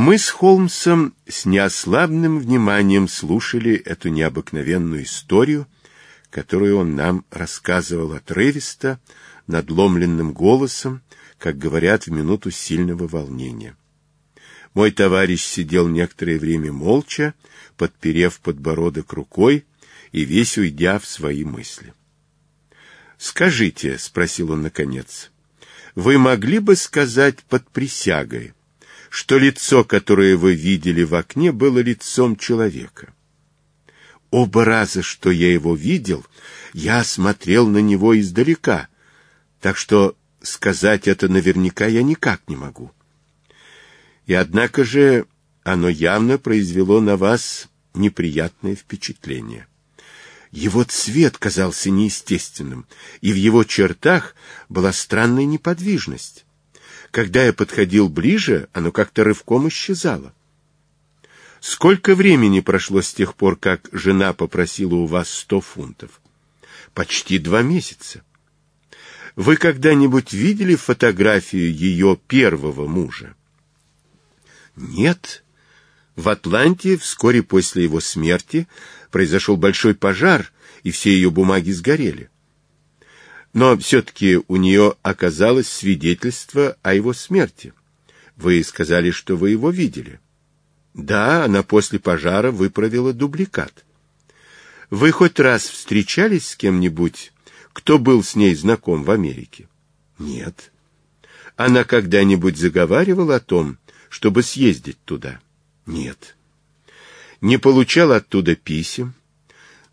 Мы с Холмсом с неослабным вниманием слушали эту необыкновенную историю, которую он нам рассказывал отрывисто, надломленным голосом, как говорят в минуту сильного волнения. Мой товарищ сидел некоторое время молча, подперев подбородок рукой и весь уйдя в свои мысли. «Скажите», — спросил он наконец, — «вы могли бы сказать под присягой, что лицо, которое вы видели в окне, было лицом человека. Оба раза, что я его видел, я смотрел на него издалека, так что сказать это наверняка я никак не могу. И однако же оно явно произвело на вас неприятное впечатление. Его цвет казался неестественным, и в его чертах была странная неподвижность. Когда я подходил ближе, оно как-то рывком исчезало. Сколько времени прошло с тех пор, как жена попросила у вас сто фунтов? Почти два месяца. Вы когда-нибудь видели фотографию ее первого мужа? Нет. В Атланте вскоре после его смерти произошел большой пожар, и все ее бумаги сгорели но все-таки у нее оказалось свидетельство о его смерти. Вы сказали, что вы его видели. Да, она после пожара выправила дубликат. Вы хоть раз встречались с кем-нибудь, кто был с ней знаком в Америке? Нет. Она когда-нибудь заговаривала о том, чтобы съездить туда? Нет. Не получала оттуда писем?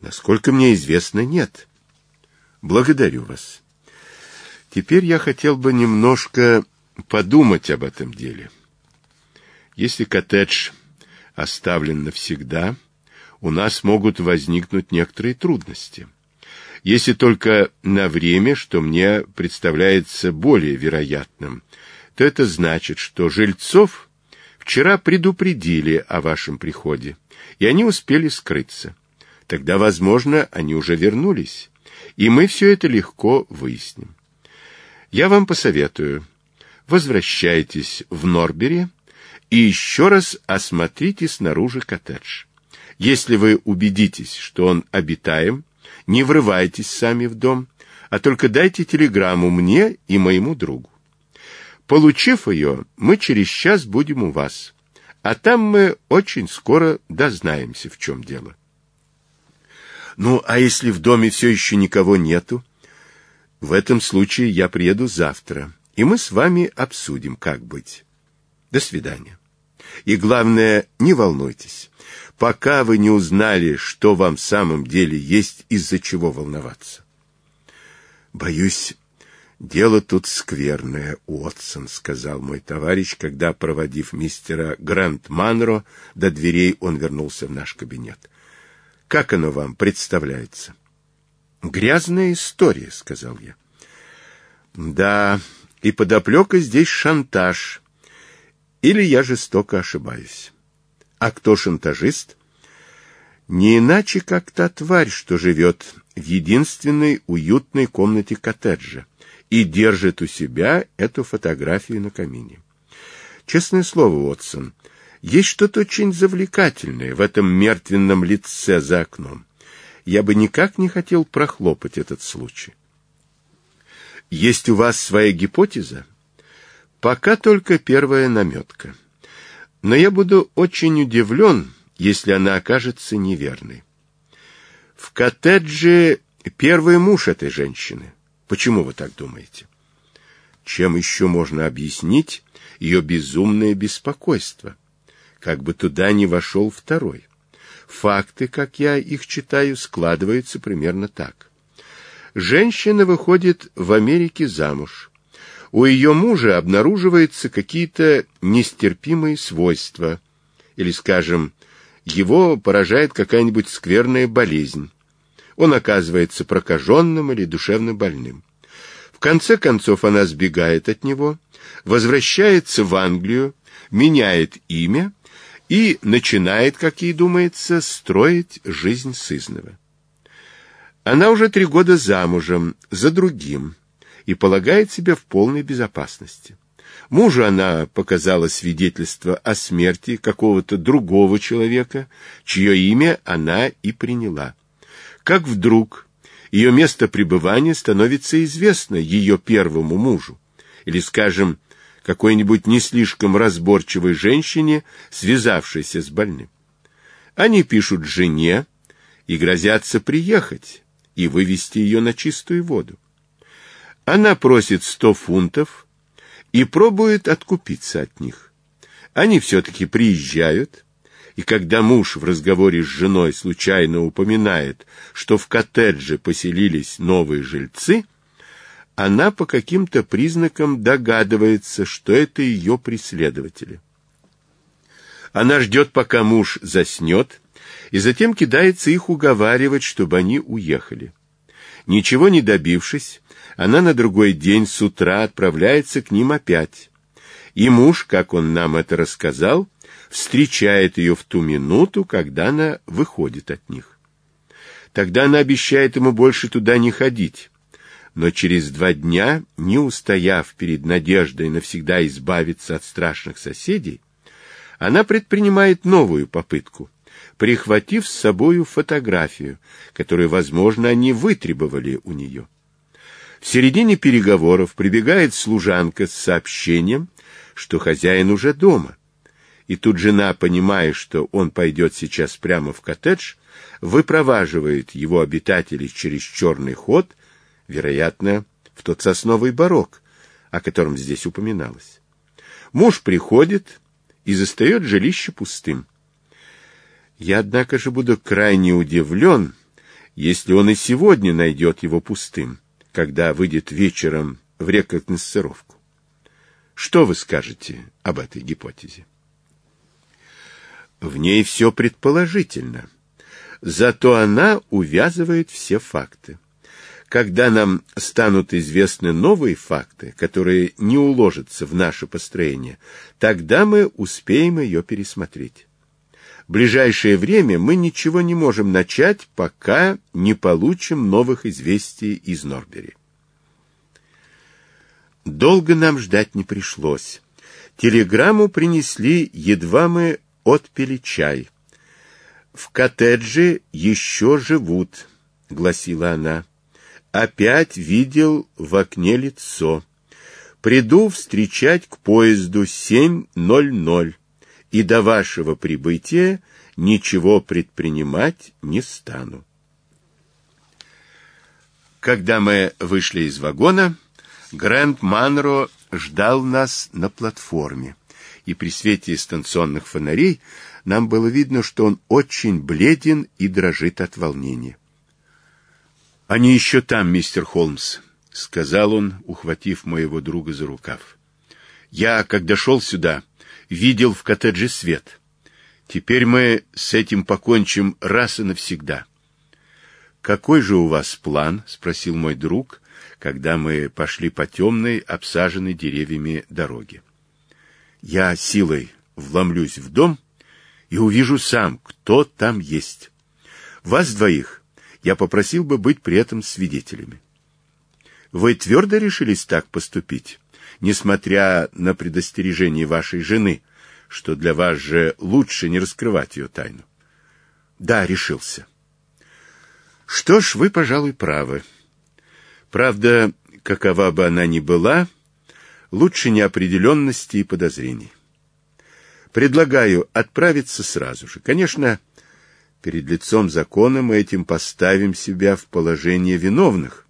Насколько мне известно, нет. — Благодарю вас. Теперь я хотел бы немножко подумать об этом деле. Если коттедж оставлен навсегда, у нас могут возникнуть некоторые трудности. Если только на время, что мне представляется более вероятным, то это значит, что жильцов вчера предупредили о вашем приходе, и они успели скрыться. Тогда, возможно, они уже вернулись и мы все это легко выясним. Я вам посоветую, возвращайтесь в Норбери и еще раз осмотрите снаружи коттедж. Если вы убедитесь, что он обитаем, не врывайтесь сами в дом, а только дайте телеграмму мне и моему другу. Получив ее, мы через час будем у вас, а там мы очень скоро дознаемся, в чем дело. Ну, а если в доме все еще никого нету? В этом случае я приеду завтра, и мы с вами обсудим, как быть. До свидания. И главное, не волнуйтесь. Пока вы не узнали, что вам в самом деле есть из-за чего волноваться. Боюсь, дело тут скверное, Уотсон, сказал мой товарищ, когда, проводив мистера Грант Манро, до дверей он вернулся в наш кабинет. Как оно вам представляется? Грязная история, сказал я. Да, и подоплека здесь шантаж. Или я жестоко ошибаюсь. А кто шантажист? Не иначе, как та тварь, что живет в единственной уютной комнате коттеджа и держит у себя эту фотографию на камине. Честное слово, Уотсон, есть что-то очень завлекательное в этом мертвенном лице за окном. Я бы никак не хотел прохлопать этот случай. Есть у вас своя гипотеза? Пока только первая наметка. Но я буду очень удивлен, если она окажется неверной. В коттедже первый муж этой женщины. Почему вы так думаете? Чем еще можно объяснить ее безумное беспокойство? как бы туда ни вошел второй. Факты, как я их читаю, складываются примерно так. Женщина выходит в Америке замуж. У ее мужа обнаруживаются какие-то нестерпимые свойства. Или, скажем, его поражает какая-нибудь скверная болезнь. Он оказывается прокаженным или душевно больным. В конце концов она сбегает от него, возвращается в Англию, меняет имя – и начинает, как ей думается, строить жизнь сызнова. Она уже три года замужем, за другим, и полагает себя в полной безопасности. Мужу она показала свидетельство о смерти какого-то другого человека, чье имя она и приняла. Как вдруг ее место пребывания становится известно ее первому мужу, или, скажем, какой-нибудь не слишком разборчивой женщине, связавшейся с больным. Они пишут жене и грозятся приехать и вывести ее на чистую воду. Она просит сто фунтов и пробует откупиться от них. Они все-таки приезжают, и когда муж в разговоре с женой случайно упоминает, что в коттедже поселились новые жильцы – она по каким-то признакам догадывается, что это ее преследователи. Она ждет, пока муж заснет, и затем кидается их уговаривать, чтобы они уехали. Ничего не добившись, она на другой день с утра отправляется к ним опять. И муж, как он нам это рассказал, встречает ее в ту минуту, когда она выходит от них. Тогда она обещает ему больше туда не ходить, но через два дня, не устояв перед надеждой навсегда избавиться от страшных соседей, она предпринимает новую попытку, прихватив с собою фотографию, которую, возможно, они вытребовали у нее. В середине переговоров прибегает служанка с сообщением, что хозяин уже дома. И тут жена, понимая, что он пойдет сейчас прямо в коттедж, выпроваживает его обитателей через черный ход вероятно, в тот сосновый барок, о котором здесь упоминалось. Муж приходит и застает жилище пустым. Я, однако же, буду крайне удивлен, если он и сегодня найдет его пустым, когда выйдет вечером в рекогносцировку. Что вы скажете об этой гипотезе? В ней все предположительно, зато она увязывает все факты когда нам станут известны новые факты, которые не уложатся в наше построение, тогда мы успеем ее пересмотреть. В ближайшее время мы ничего не можем начать, пока не получим новых известий из Норбери. Долго нам ждать не пришлось. Телеграмму принесли, едва мы отпили чай. «В коттедже еще живут», — гласила она опять видел в окне лицо. Приду встречать к поезду 7.00 и до вашего прибытия ничего предпринимать не стану. Когда мы вышли из вагона, Грэнд Манро ждал нас на платформе, и при свете станционных фонарей нам было видно, что он очень бледен и дрожит от волнения. «Они еще там, мистер Холмс», — сказал он, ухватив моего друга за рукав. «Я, когда шел сюда, видел в коттедже свет. Теперь мы с этим покончим раз и навсегда». «Какой же у вас план?» — спросил мой друг, когда мы пошли по темной, обсаженной деревьями дороге. «Я силой вломлюсь в дом и увижу сам, кто там есть. Вас двоих я попросил бы быть при этом свидетелями. Вы твердо решились так поступить, несмотря на предостережение вашей жены, что для вас же лучше не раскрывать ее тайну? Да, решился. Что ж, вы, пожалуй, правы. Правда, какова бы она ни была, лучше неопределенности и подозрений. Предлагаю отправиться сразу же. Конечно, Перед лицом закона мы этим поставим себя в положение виновных,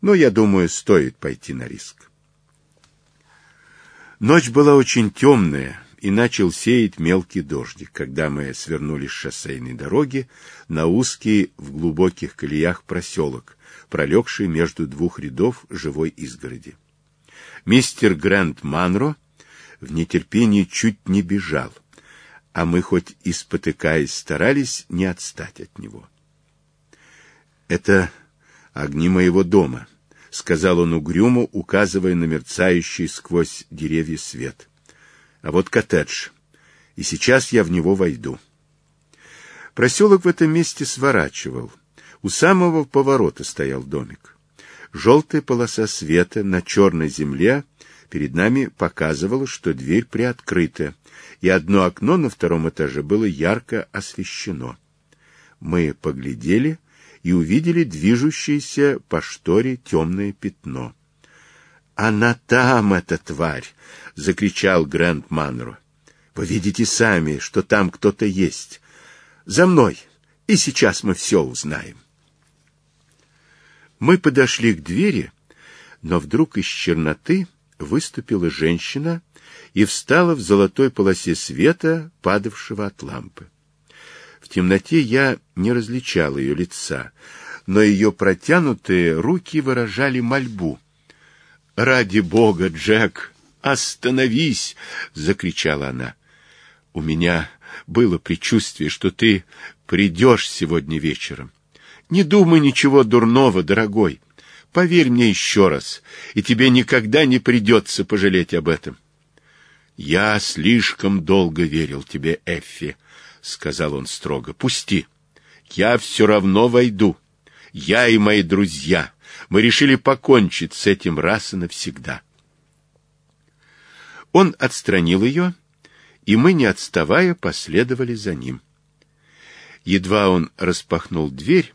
но, я думаю, стоит пойти на риск. Ночь была очень темная, и начал сеять мелкий дождик, когда мы свернули с шоссейной дороги на узкий в глубоких колеях проселок, пролегший между двух рядов живой изгороди. Мистер Грэнд Манро в нетерпении чуть не бежал а мы хоть и спотыкаясь старались не отстать от него. Это огни моего дома, сказал он угрюмо, указывая на мерцающий сквозь деревья свет. А вот коттедж. И сейчас я в него войду. Проселок в этом месте сворачивал. У самого поворота стоял домик. Желтая полоса света на черной земле перед нами показывало, что дверь приоткрыта, и одно окно на втором этаже было ярко освещено. Мы поглядели и увидели движущееся по шторе темное пятно. «Она там, эта тварь!» — закричал Грэнд Манро. «Вы видите сами, что там кто-то есть. За мной, и сейчас мы все узнаем». Мы подошли к двери, но вдруг из черноты выступила женщина и встала в золотой полосе света, падавшего от лампы. В темноте я не различал ее лица, но ее протянутые руки выражали мольбу. «Ради бога, Джек, остановись!» — закричала она. «У меня было предчувствие, что ты придешь сегодня вечером. Не думай ничего дурного, дорогой. Поверь мне еще раз, и тебе никогда не придется пожалеть об этом. — Я слишком долго верил тебе, Эффи, — сказал он строго. — Пусти. Я все равно войду. Я и мои друзья. Мы решили покончить с этим раз и навсегда. Он отстранил ее, и мы, не отставая, последовали за ним. Едва он распахнул дверь,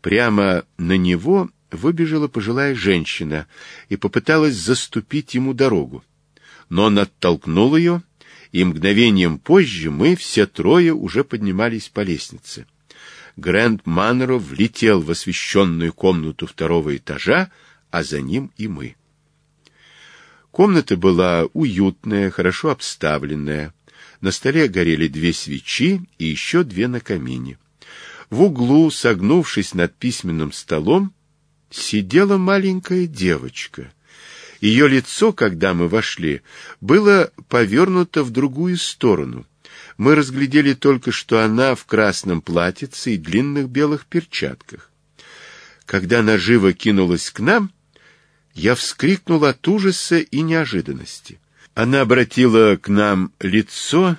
прямо на него выбежала пожилая женщина и попыталась заступить ему дорогу. Но он оттолкнул ее, и мгновением позже мы все трое уже поднимались по лестнице. Грэнд Маннеро влетел в освещенную комнату второго этажа, а за ним и мы. Комната была уютная, хорошо обставленная. На столе горели две свечи и еще две на камине. В углу, согнувшись над письменным столом, сидела маленькая девочка. Ее лицо, когда мы вошли, было повернуто в другую сторону. Мы разглядели только, что она в красном платьице и длинных белых перчатках. Когда она живо кинулась к нам, я вскрикнул от ужаса и неожиданности. Она обратила к нам лицо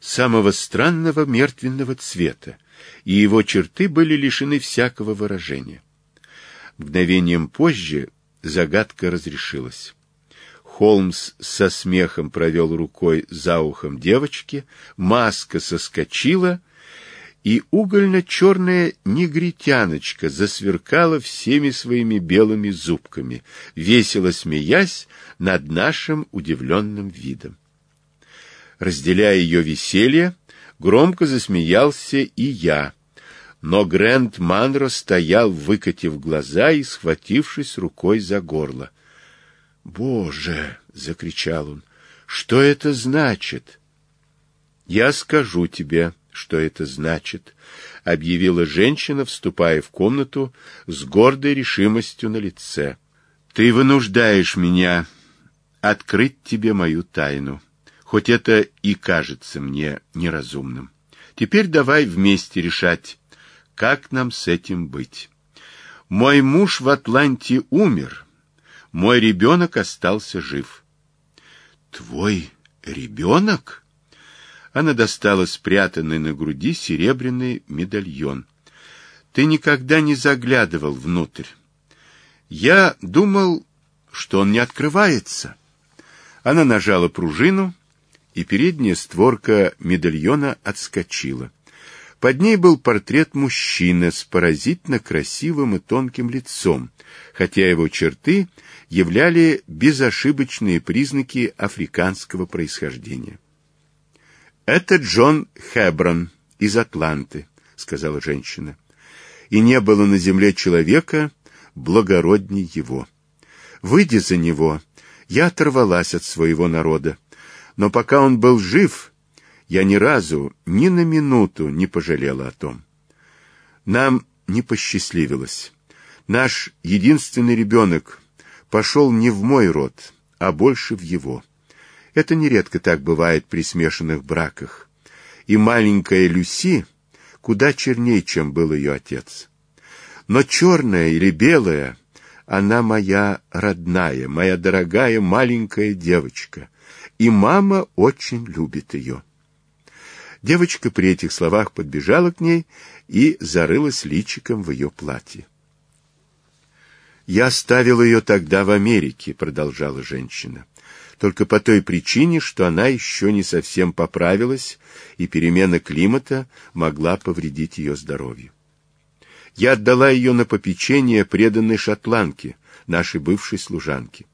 самого странного мертвенного цвета, и его черты были лишены всякого выражения. Мгновением позже загадка разрешилась. Холмс со смехом провел рукой за ухом девочки, маска соскочила, и угольно-черная негритяночка засверкала всеми своими белыми зубками, весело смеясь над нашим удивленным видом. Разделяя ее веселье, громко засмеялся и я, но Грэнд Манро стоял, выкатив глаза и схватившись рукой за горло. «Боже!» — закричал он. «Что это значит?» «Я скажу тебе, что это значит», — объявила женщина, вступая в комнату с гордой решимостью на лице. «Ты вынуждаешь меня открыть тебе мою тайну, хоть это и кажется мне неразумным. Теперь давай вместе решать, как нам с этим быть? Мой муж в Атланте умер. Мой ребенок остался жив. Твой ребенок? Она достала спрятанный на груди серебряный медальон. Ты никогда не заглядывал внутрь. Я думал, что он не открывается. Она нажала пружину, и передняя створка медальона отскочила. Под ней был портрет мужчины с поразительно красивым и тонким лицом, хотя его черты являли безошибочные признаки африканского происхождения. «Это Джон Хеброн из Атланты», — сказала женщина. «И не было на земле человека благороднее его. Выйдя за него, я оторвалась от своего народа. Но пока он был жив, я ни разу, ни на минуту не пожалела о том. Нам не посчастливилось. Наш единственный ребенок пошел не в мой род, а больше в его. Это нередко так бывает при смешанных браках. И маленькая Люси куда черней, чем был ее отец. Но черная или белая, она моя родная, моя дорогая маленькая девочка, и мама очень любит ее. Девочка при этих словах подбежала к ней и зарылась личиком в ее платье. «Я оставила ее тогда в Америке», — продолжала женщина. «Только по той причине, что она еще не совсем поправилась, и перемена климата могла повредить ее здоровью. Я отдала ее на попечение преданной шотландке, нашей бывшей служанке.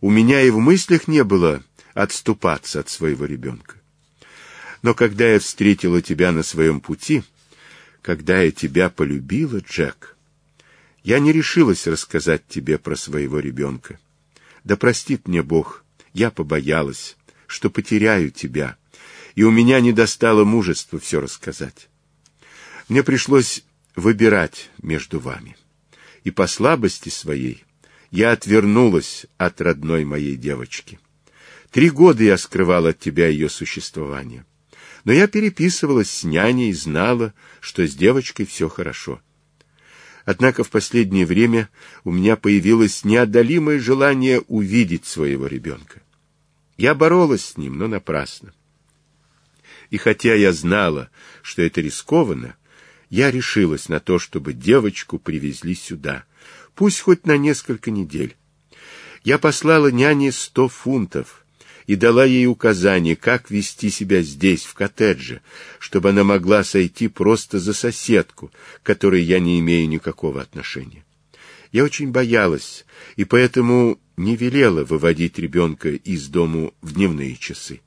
У меня и в мыслях не было отступаться от своего ребенка. Но когда я встретила тебя на своем пути, когда я тебя полюбила, Джек, я не решилась рассказать тебе про своего ребенка. Да простит мне Бог, я побоялась, что потеряю тебя, и у меня не достало мужества все рассказать. Мне пришлось выбирать между вами. И по слабости своей я отвернулась от родной моей девочки. Три года я скрывал от тебя ее существование но я переписывалась с няней и знала, что с девочкой все хорошо. Однако в последнее время у меня появилось неодолимое желание увидеть своего ребенка. Я боролась с ним, но напрасно. И хотя я знала, что это рискованно, я решилась на то, чтобы девочку привезли сюда, пусть хоть на несколько недель. Я послала няне сто фунтов — и дала ей указание, как вести себя здесь, в коттедже, чтобы она могла сойти просто за соседку, к которой я не имею никакого отношения. Я очень боялась, и поэтому не велела выводить ребенка из дому в дневные часы.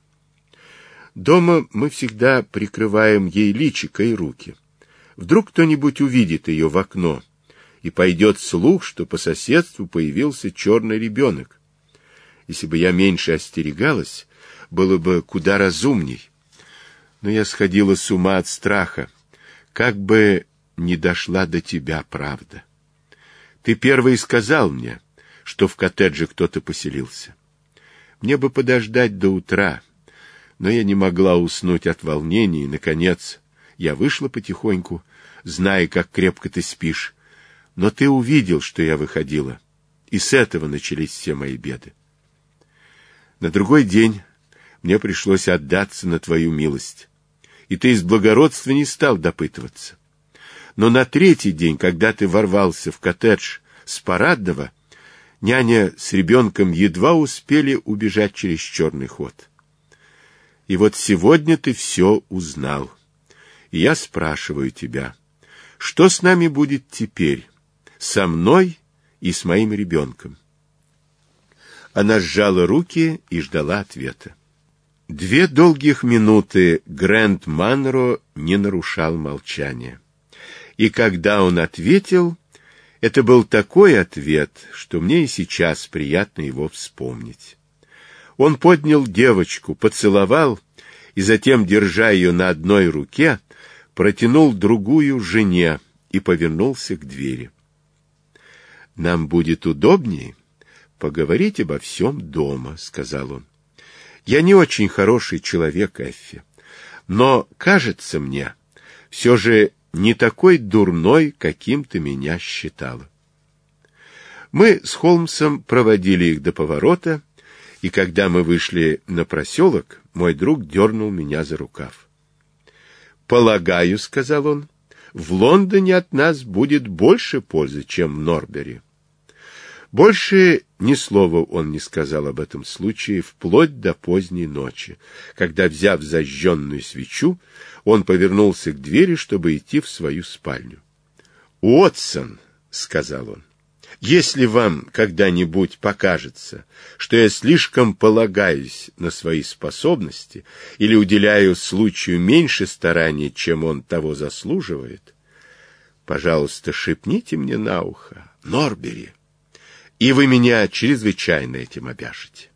Дома мы всегда прикрываем ей личико и руки. Вдруг кто-нибудь увидит ее в окно, и пойдет слух, что по соседству появился черный ребенок. Если бы я меньше остерегалась, было бы куда разумней. Но я сходила с ума от страха. Как бы не дошла до тебя правда. Ты первый сказал мне, что в коттедже кто-то поселился. Мне бы подождать до утра, но я не могла уснуть от волнения, и, наконец, я вышла потихоньку, зная, как крепко ты спишь. Но ты увидел, что я выходила, и с этого начались все мои беды. На другой день мне пришлось отдаться на твою милость, и ты из благородства не стал допытываться. Но на третий день, когда ты ворвался в коттедж с парадного, няня с ребенком едва успели убежать через черный ход. И вот сегодня ты все узнал. И я спрашиваю тебя, что с нами будет теперь, со мной и с моим ребенком? — она сжала руки и ждала ответа. Две долгих минуты Грэнд Манро не нарушал молчания. И когда он ответил, это был такой ответ, что мне и сейчас приятно его вспомнить. Он поднял девочку, поцеловал и затем, держа ее на одной руке, протянул другую жене и повернулся к двери. «Нам будет удобнее», поговорить обо всем дома», — сказал он. «Я не очень хороший человек, Эффи, но, кажется мне, все же не такой дурной, каким ты меня считала». Мы с Холмсом проводили их до поворота, и когда мы вышли на проселок, мой друг дернул меня за рукав. «Полагаю», — сказал он, — «в Лондоне от нас будет больше пользы, чем в Норбере». Больше ни слова он не сказал об этом случае вплоть до поздней ночи, когда, взяв зажженную свечу, он повернулся к двери, чтобы идти в свою спальню. «Уотсон», — сказал он, — «если вам когда-нибудь покажется, что я слишком полагаюсь на свои способности или уделяю случаю меньше старания, чем он того заслуживает, пожалуйста, шепните мне на ухо, Норбери» и вы меня чрезвычайно этим обяжете.